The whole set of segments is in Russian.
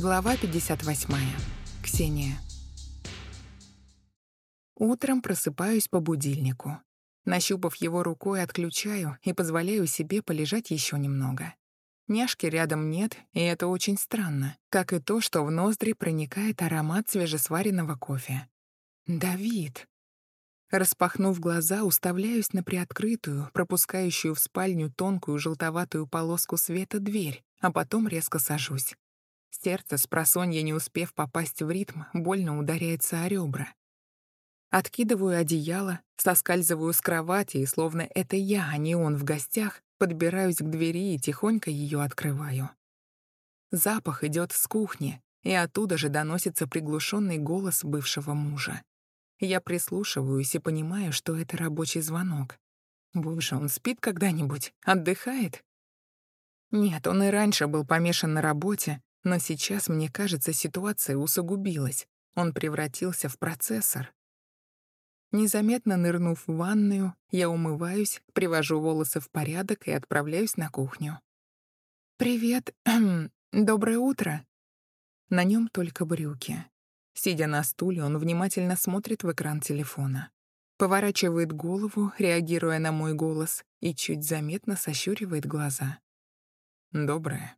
Глава 58. Ксения. Утром просыпаюсь по будильнику. Нащупав его рукой, отключаю и позволяю себе полежать еще немного. Няшки рядом нет, и это очень странно, как и то, что в ноздри проникает аромат свежесваренного кофе. «Давид!» Распахнув глаза, уставляюсь на приоткрытую, пропускающую в спальню тонкую желтоватую полоску света дверь, а потом резко сажусь. Сердце, с просонья не успев попасть в ритм, больно ударяется о ребра. Откидываю одеяло, соскальзываю с кровати, и словно это я, а не он в гостях, подбираюсь к двери и тихонько ее открываю. Запах идет с кухни, и оттуда же доносится приглушенный голос бывшего мужа. Я прислушиваюсь и понимаю, что это рабочий звонок. Боже, он спит когда-нибудь? Отдыхает? Нет, он и раньше был помешан на работе, но сейчас, мне кажется, ситуация усугубилась. Он превратился в процессор. Незаметно нырнув в ванную, я умываюсь, привожу волосы в порядок и отправляюсь на кухню. «Привет. Доброе утро». На нем только брюки. Сидя на стуле, он внимательно смотрит в экран телефона. Поворачивает голову, реагируя на мой голос, и чуть заметно сощуривает глаза. «Доброе».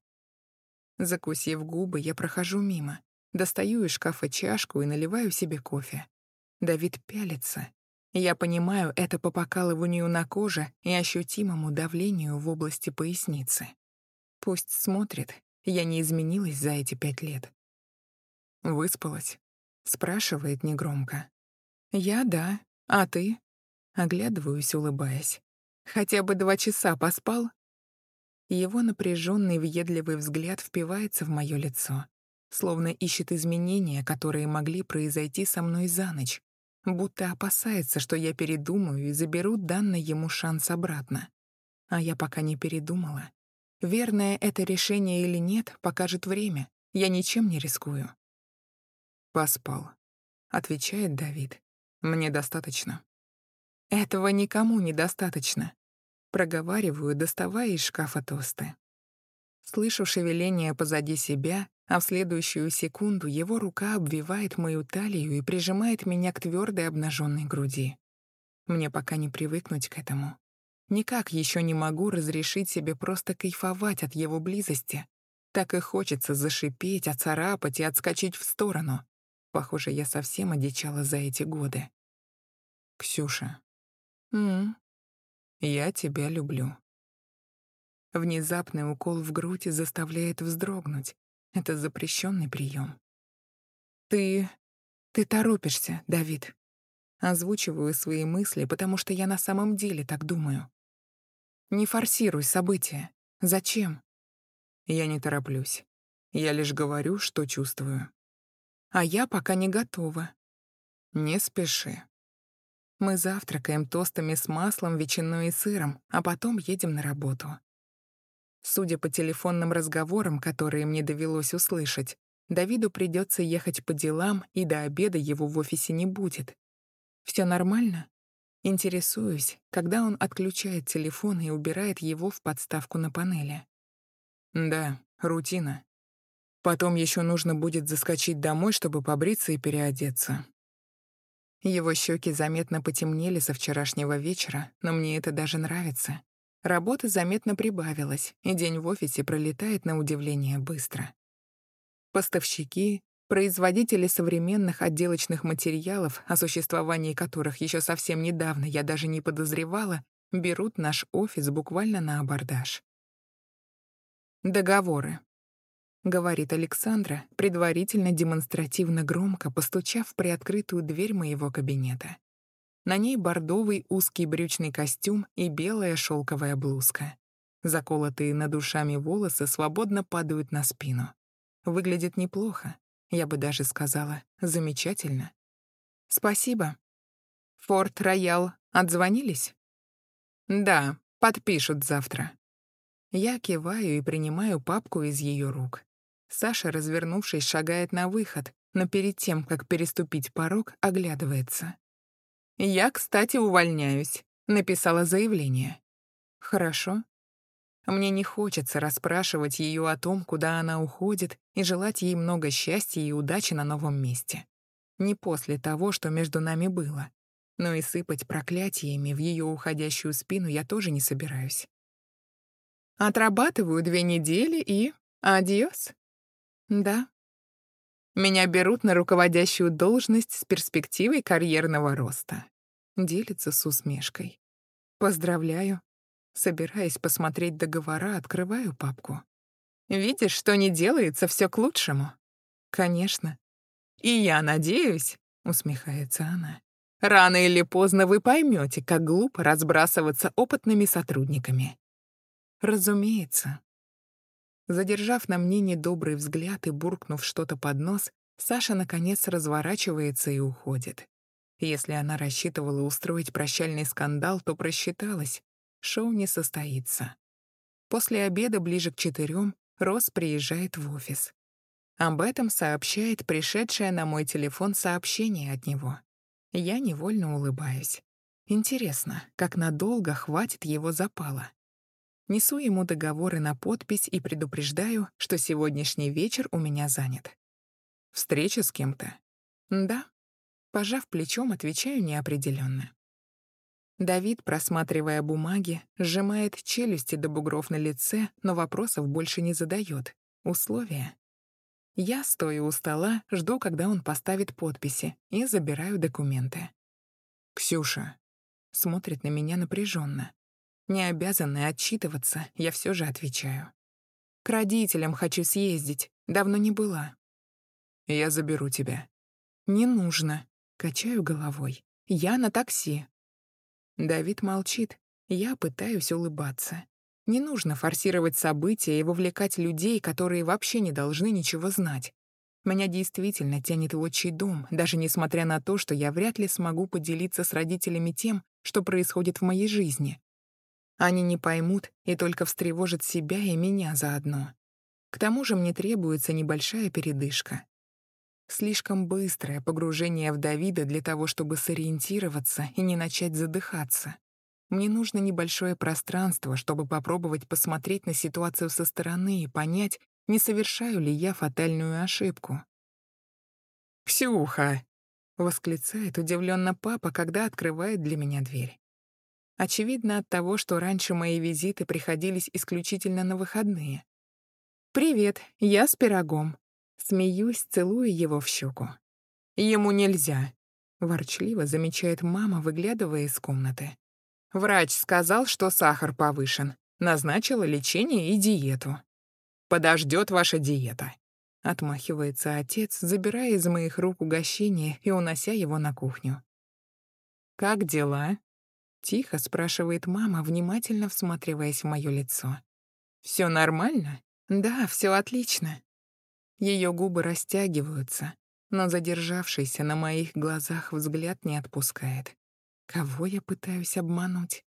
Закусив губы, я прохожу мимо. Достаю из шкафа чашку и наливаю себе кофе. Давид пялится. Я понимаю это по покалыванию на коже и ощутимому давлению в области поясницы. Пусть смотрит, я не изменилась за эти пять лет. «Выспалась?» — спрашивает негромко. «Я — да. А ты?» Оглядываюсь, улыбаясь. «Хотя бы два часа поспал?» Его напряженный въедливый взгляд впивается в мое лицо, словно ищет изменения, которые могли произойти со мной за ночь, будто опасается, что я передумаю и заберу данный ему шанс обратно. А я пока не передумала. Верное это решение или нет, покажет время. Я ничем не рискую. «Поспал», — отвечает Давид. «Мне достаточно». Этого никому недостаточно. Проговариваю, доставая из шкафа тосты. Слышу шевеление позади себя, а в следующую секунду его рука обвивает мою талию и прижимает меня к твердой обнаженной груди. Мне пока не привыкнуть к этому. Никак еще не могу разрешить себе просто кайфовать от его близости. Так и хочется зашипеть, оцарапать и отскочить в сторону. Похоже, я совсем одичала за эти годы. «Ксюша». «М, я тебя люблю. Внезапный укол в грудь заставляет вздрогнуть. Это запрещенный прием. Ты... ты торопишься, Давид. Озвучиваю свои мысли, потому что я на самом деле так думаю. Не форсируй события. Зачем? Я не тороплюсь. Я лишь говорю, что чувствую. А я пока не готова. Не спеши. Мы завтракаем тостами с маслом, ветчиной и сыром, а потом едем на работу. Судя по телефонным разговорам, которые мне довелось услышать, Давиду придется ехать по делам, и до обеда его в офисе не будет. Все нормально? Интересуюсь, когда он отключает телефон и убирает его в подставку на панели. Да, рутина. Потом еще нужно будет заскочить домой, чтобы побриться и переодеться. Его щеки заметно потемнели со вчерашнего вечера, но мне это даже нравится. Работы заметно прибавилось, и день в офисе пролетает на удивление быстро. Поставщики, производители современных отделочных материалов, о существовании которых еще совсем недавно я даже не подозревала, берут наш офис буквально на абордаж. Договоры. — говорит Александра, предварительно демонстративно громко постучав в приоткрытую дверь моего кабинета. На ней бордовый узкий брючный костюм и белая шелковая блузка. Заколотые над ушами волосы свободно падают на спину. Выглядит неплохо, я бы даже сказала, замечательно. «Спасибо. Форт Роял отзвонились?» «Да, подпишут завтра». Я киваю и принимаю папку из ее рук. Саша, развернувшись, шагает на выход, но перед тем, как переступить порог, оглядывается. «Я, кстати, увольняюсь», — написала заявление. «Хорошо». Мне не хочется расспрашивать ее о том, куда она уходит, и желать ей много счастья и удачи на новом месте. Не после того, что между нами было. Но и сыпать проклятиями в ее уходящую спину я тоже не собираюсь. Отрабатываю две недели и... Адьос? Да. Меня берут на руководящую должность с перспективой карьерного роста. Делится с усмешкой. Поздравляю. Собираясь посмотреть договора, открываю папку. Видишь, что не делается, все к лучшему. Конечно. И я надеюсь, усмехается она. Рано или поздно вы поймете, как глупо разбрасываться опытными сотрудниками. Разумеется. Задержав на мне недобрый взгляд и буркнув что-то под нос, Саша наконец разворачивается и уходит. Если она рассчитывала устроить прощальный скандал, то просчиталась. Шоу не состоится. После обеда ближе к четырем Рос приезжает в офис. Об этом сообщает пришедшее на мой телефон сообщение от него. Я невольно улыбаюсь. Интересно, как надолго хватит его запала. Несу ему договоры на подпись и предупреждаю, что сегодняшний вечер у меня занят. Встреча с кем-то? Да. Пожав плечом, отвечаю неопределенно. Давид, просматривая бумаги, сжимает челюсти до бугров на лице, но вопросов больше не задает. Условия. Я, стою у стола, жду, когда он поставит подписи, и забираю документы. «Ксюша», — смотрит на меня напряженно. Не обязанная отчитываться, я все же отвечаю. К родителям хочу съездить, давно не была. Я заберу тебя. Не нужно. Качаю головой. Я на такси. Давид молчит. Я пытаюсь улыбаться. Не нужно форсировать события и вовлекать людей, которые вообще не должны ничего знать. Меня действительно тянет в отчий дом, даже несмотря на то, что я вряд ли смогу поделиться с родителями тем, что происходит в моей жизни. Они не поймут и только встревожат себя и меня заодно. К тому же мне требуется небольшая передышка. Слишком быстрое погружение в Давида для того, чтобы сориентироваться и не начать задыхаться. Мне нужно небольшое пространство, чтобы попробовать посмотреть на ситуацию со стороны и понять, не совершаю ли я фатальную ошибку. «Ксюха!» — восклицает удивленно папа, когда открывает для меня дверь. Очевидно от того, что раньше мои визиты приходились исключительно на выходные. «Привет, я с пирогом». Смеюсь, целую его в щеку. «Ему нельзя», — ворчливо замечает мама, выглядывая из комнаты. «Врач сказал, что сахар повышен. Назначила лечение и диету. Подождет ваша диета», — отмахивается отец, забирая из моих рук угощение и унося его на кухню. «Как дела?» Тихо спрашивает мама, внимательно всматриваясь в моё лицо. Всё нормально? Да, всё отлично. Её губы растягиваются, но задержавшийся на моих глазах взгляд не отпускает. Кого я пытаюсь обмануть?